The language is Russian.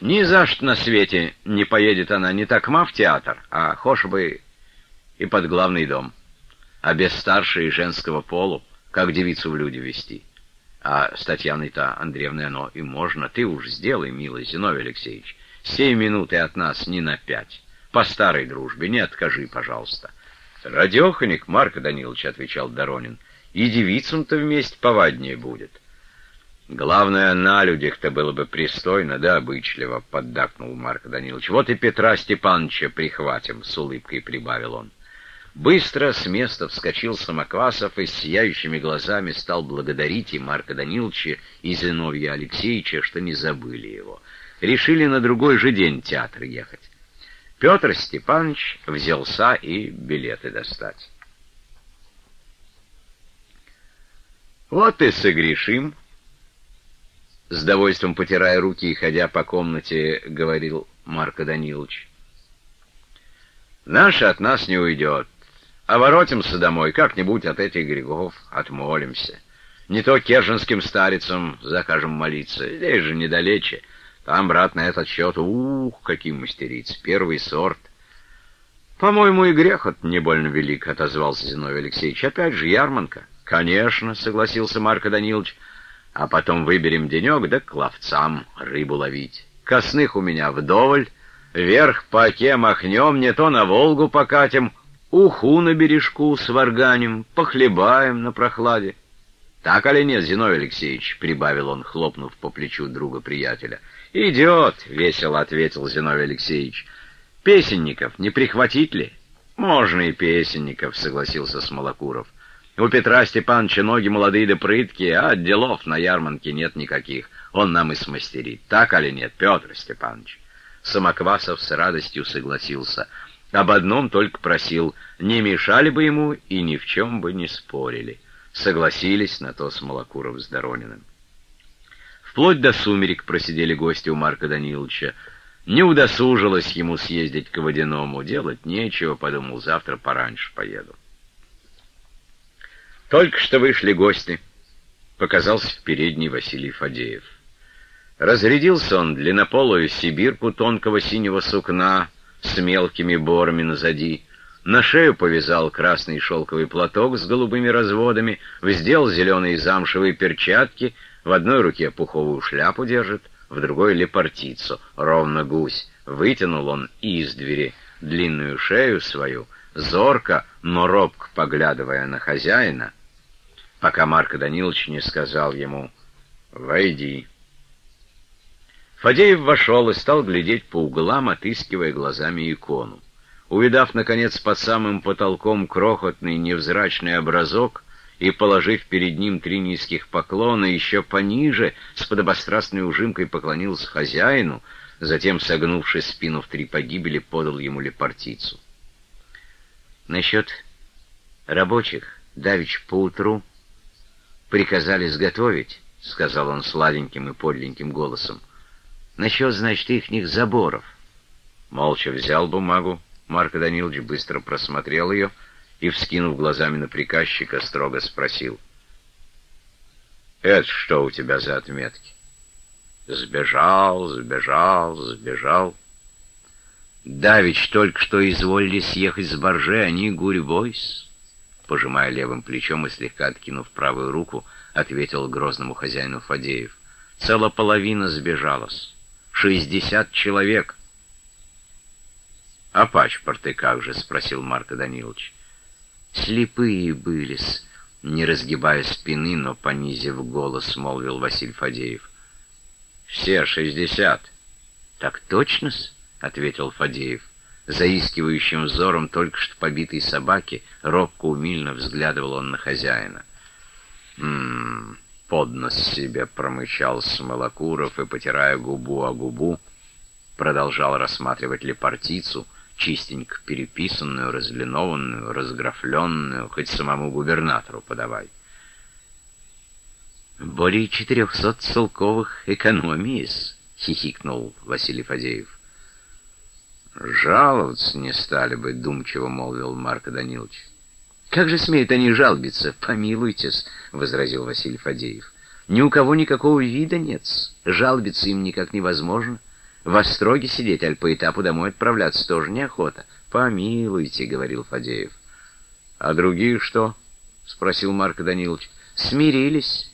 Ни за что на свете не поедет она не такма в театр, а хошь бы и под главный дом. А без старшей женского полу, как девицу в люди вести. А с Татьяной-то Андреевной оно и можно. Ты уж сделай, милый Зиновий Алексеевич, семь минут и от нас не на пять. По старой дружбе, не откажи, пожалуйста. Радеханик, Марко Данилович, — отвечал Доронин, — и девицам-то вместе поваднее будет. — Главное, на людях-то было бы пристойно, да обычливо, — поддакнул Марк Данилович. Вот и Петра Степановича прихватим, — с улыбкой прибавил он. Быстро с места вскочил Самоквасов и с сияющими глазами стал благодарить и Марка Даниловича, и Зиновья Алексеевича, что не забыли его. Решили на другой же день театр ехать. Петр Степанович взялся и билеты достать. «Вот и согрешим», с довольством потирая руки и ходя по комнате, говорил Марко Данилович. «Наше от нас не уйдет, а воротимся домой, как-нибудь от этих грехов отмолимся. Не то керженским старицам закажем молиться, здесь же недалече. Там, брат, на этот счет, ух, какие мастерицы, первый сорт». «По-моему, и грех от не больно велик», — отозвался Зиновий Алексеевич. «Опять же, ярманка». «Конечно», — согласился Марко Данилович, — а потом выберем денек, да к ловцам рыбу ловить. Косных у меня вдоволь, вверх по оке махнем, не то на Волгу покатим, уху на бережку сварганим, похлебаем на прохладе. «Так или нет, Зиновий Алексеевич?» — прибавил он, хлопнув по плечу друга-приятеля. «Идет!» — весело ответил Зиновий Алексеевич. «Песенников не прихватить ли?» «Можно и песенников», — согласился Смолокуров. У Петра Степановича ноги молодые да прыткие, а делов на ярмарке нет никаких. Он нам и смастерит. Так или нет, Петр Степанович?» Самоквасов с радостью согласился. Об одном только просил, не мешали бы ему и ни в чем бы не спорили. Согласились на то Смолокуров с Дорониным. Вплоть до сумерек просидели гости у Марка Даниловича. Не удосужилось ему съездить к водяному. Делать нечего, подумал, завтра пораньше поеду. Только что вышли гости. Показался в передней Василий Фадеев. Разрядился он длиннополую сибирку тонкого синего сукна с мелкими борами назади, на шею повязал красный шелковый платок с голубыми разводами, вздел зеленые замшевые перчатки, в одной руке пуховую шляпу держит, в другой — лепартицу, ровно гусь. Вытянул он из двери длинную шею свою, зорко, но робко поглядывая на хозяина, пока Марко Данилович не сказал ему «Войди». Фадеев вошел и стал глядеть по углам, отыскивая глазами икону. Увидав, наконец, под самым потолком крохотный невзрачный образок и положив перед ним три низких поклона, еще пониже, с подобострастной ужимкой поклонился хозяину, затем, согнувшись спину в три погибели, подал ему лепартицу. Насчет рабочих, давич поутру, приказали сготовить, — сказал он сладеньким и подленьким голосом. — Насчет, значит, ихних заборов. Молча взял бумагу, Марко Данилович быстро просмотрел ее и, вскинув глазами на приказчика, строго спросил. — Это что у тебя за отметки? — Сбежал, сбежал, сбежал. Давич только что изволили съехать с борже, они гурьбой-с пожимая левым плечом и слегка откинув правую руку, ответил грозному хозяину Фадеев. Целая половина сбежалась. Шестьдесят человек. — А пачпорты как же? — спросил Марко Данилович. — Слепые были-с, не разгибая спины, но понизив голос, молвил Василий Фадеев. — Все шестьдесят. — Так точно-с? — ответил Фадеев заискивающим взором только что побитой собаки, робко умильно взглядывал он на хозяина. «М-м-м», поднос себе промычал Смолокуров и, потирая губу о губу, продолжал рассматривать лепартицу, чистенько переписанную, разлинованную, разграфленную, хоть самому губернатору подавай. «Более четырехсот целковых экономий», — хихикнул Василий Фадеев. «Жаловаться не стали бы», — думчиво молвил Марко Данилович. «Как же смеют они жалобиться? Помилуйтесь», — возразил Василий Фадеев. «Ни у кого никакого вида нет. Жалобиться им никак невозможно. В Остроге сидеть, аль по этапу домой отправляться тоже неохота. «Помилуйте», — говорил Фадеев. «А другие что?» — спросил Марк Данилович. «Смирились.